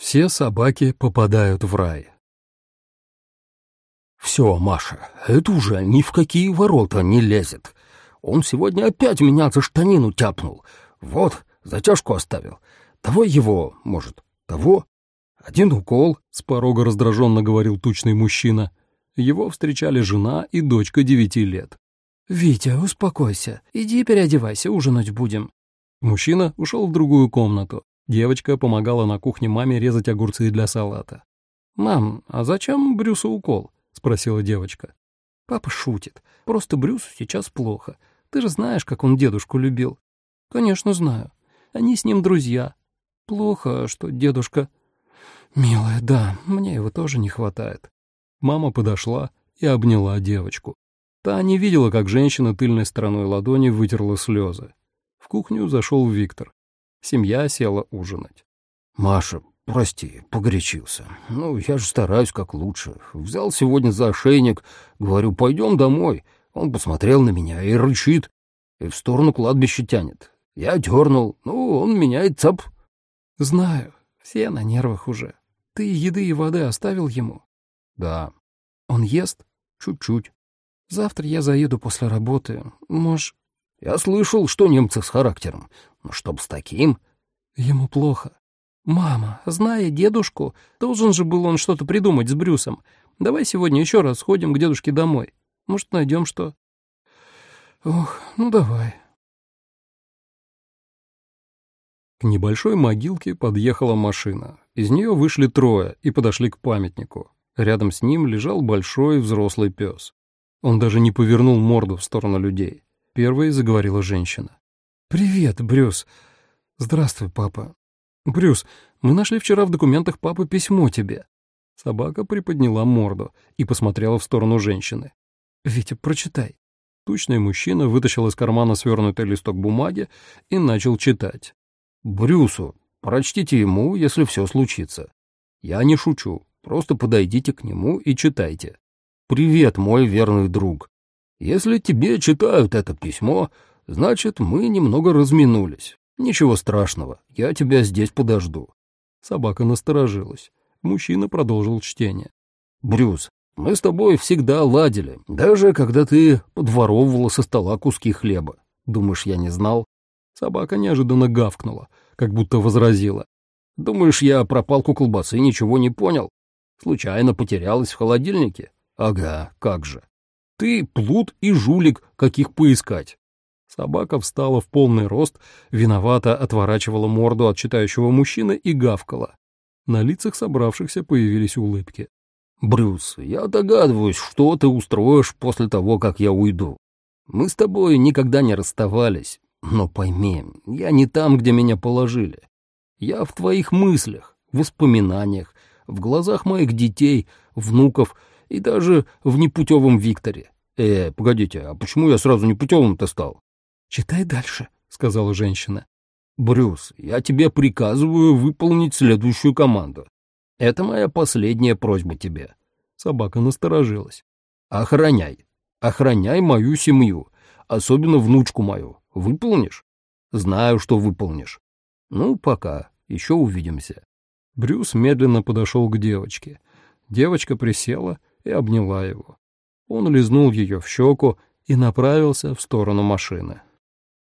Все собаки попадают в рай. «Все, Маша, это уже ни в какие ворота не лезет. Он сегодня опять меня за штанину тяпнул. Вот, затяжку оставил. Того его, может, того?» «Один укол», — с порога раздраженно говорил тучный мужчина. Его встречали жена и дочка девяти лет. «Витя, успокойся. Иди переодевайся, ужинать будем». Мужчина ушел в другую комнату. Девочка помогала на кухне маме резать огурцы для салата. «Мам, а зачем Брюсу укол?» — спросила девочка. «Папа шутит. Просто Брюсу сейчас плохо. Ты же знаешь, как он дедушку любил». «Конечно, знаю. Они с ним друзья. Плохо, что дедушка...» «Милая, да, мне его тоже не хватает». Мама подошла и обняла девочку. Та не видела, как женщина тыльной стороной ладони вытерла слезы. В кухню зашел Виктор. Семья села ужинать. «Маша, прости, погорячился. Ну, я же стараюсь как лучше. Взял сегодня за ошейник, говорю, пойдем домой. Он посмотрел на меня и рычит, и в сторону кладбища тянет. Я дернул, ну, он меня и цап». «Знаю, все на нервах уже. Ты еды и воды оставил ему?» «Да». «Он ест?» «Чуть-чуть». «Завтра я заеду после работы. Можешь...» «Я слышал, что немцы с характером. Но чтоб с таким...» «Ему плохо. Мама, зная дедушку, должен же был он что-то придумать с Брюсом. Давай сегодня еще раз сходим к дедушке домой. Может, найдем что?» «Ох, ну давай». К небольшой могилке подъехала машина. Из нее вышли трое и подошли к памятнику. Рядом с ним лежал большой взрослый пес. Он даже не повернул морду в сторону людей. Первой заговорила женщина. «Привет, Брюс. Здравствуй, папа. Брюс, мы нашли вчера в документах папы письмо тебе». Собака приподняла морду и посмотрела в сторону женщины. «Витя, прочитай». Тучный мужчина вытащил из кармана свернутый листок бумаги и начал читать. Брюсу. Прочтите ему, если все случится. Я не шучу, просто подойдите к нему и читайте. Привет, мой верный друг. Если тебе читают это письмо, значит, мы немного разминулись. Ничего страшного, я тебя здесь подожду. Собака насторожилась. Мужчина продолжил чтение. Брюс, мы с тобой всегда ладили, даже когда ты подворовывала со стола куски хлеба. Думаешь, я не знал? Собака неожиданно гавкнула, как будто возразила. «Думаешь, я про палку колбасы ничего не понял? Случайно потерялась в холодильнике? Ага, как же. Ты плут и жулик, каких поискать». Собака встала в полный рост, виновато отворачивала морду от читающего мужчины и гавкала. На лицах собравшихся появились улыбки. «Брюс, я догадываюсь, что ты устроишь после того, как я уйду. Мы с тобой никогда не расставались, но пойми, я не там, где меня положили. Я в твоих мыслях, воспоминаниях, в глазах моих детей, внуков и даже в непутевом Викторе. Э, погодите, а почему я сразу непутевым-то стал? Читай дальше, сказала женщина. Брюс, я тебе приказываю выполнить следующую команду. Это моя последняя просьба тебе. Собака насторожилась. Охраняй. Охраняй мою семью, особенно внучку мою. Выполнишь? Знаю, что выполнишь. Ну, пока. Еще увидимся. Брюс медленно подошел к девочке. Девочка присела и обняла его. Он лизнул ее в щеку и направился в сторону машины.